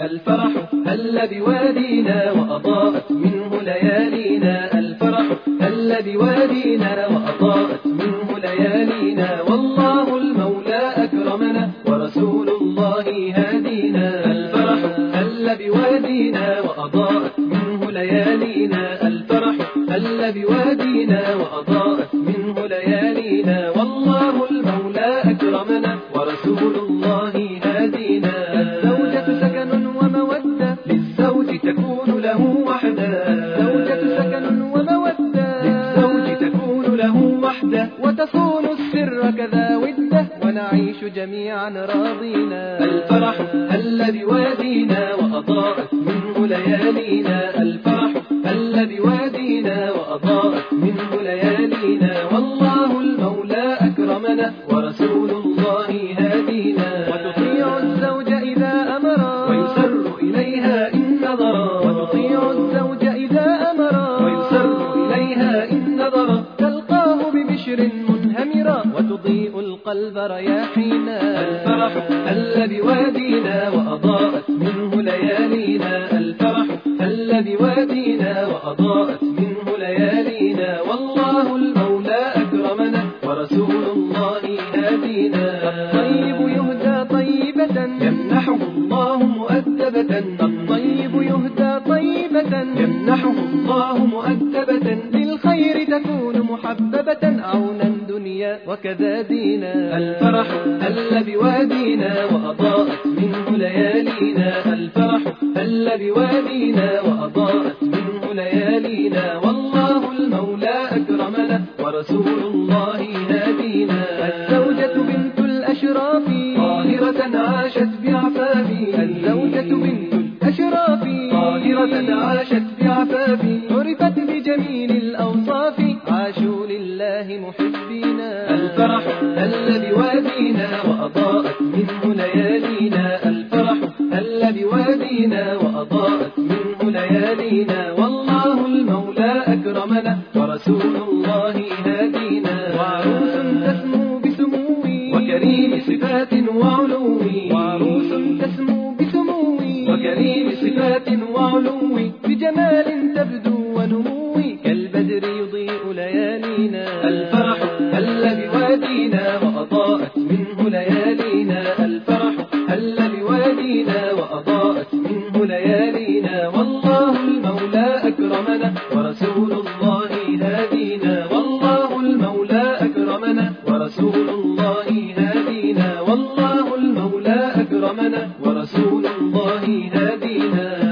الفرح هل بوادينا وأضاءت منه ليالينا؟ الفرح هل بوادينا وأضاءت منه ليالينا؟ والله المولى أكرمنا ورسول الله هادينا. الفرح هل بوادينا وأضاءت منه ليالينا؟ الفرح هل بوادينا وأضاءت ونعيش جميعا راضينا. الفرح هل بوادينا وأضاءت منه ليالينا. الفرح هل بوادينا وأضاءت منه ليالينا. والله المولى أكرمنا ورسول الله القلب رياحينا الفرح هل بوادينا وأضاءت منه ليالينا. الفرح هل بوادينا وأضاءت منه ليالينا. والله المولى أكرمنا ورسول الله هادينا الطيب يهدى طيبة يمنحه الله مؤدبة. الطيب يهدى طيبة يمنحه الله مؤدبة. وكذا دينا. الفرح هل بوادينا وأضاءت منه ليالينا. الفرح هل بوادينا وأضاءت منه ليالينا. والله المولى أكرمنا ورسول الله هادينا الزوجة بنت الأشراف طاهرة عاشت بعفاف الزوجة بنت الأشراف طاهرة عاشت بعفاف لله محبينا. الفرح هل بوادينا وأضاءت منه ليالينا. الفرح هل بوادينا وأضاءت منه ليالينا. والله المولى أكرمنا ورسول الله هادينا وعروس تسمو بسمو وكريم صفات وعلو وعروس تسمو بسمو وكريم صفات وعلو بجمال تبدو ونمو ليالينا. الفرح هل بوادينا وأضاءت منه ليالينا. الفرح هل بوادينا وأضاءت منه ليالينا. والله المولى أكرمنا ورسول الله هادينا والله المولى أكرمنا ورسول الله هادينا والله المولى أكرمنا ورسول الله هادينا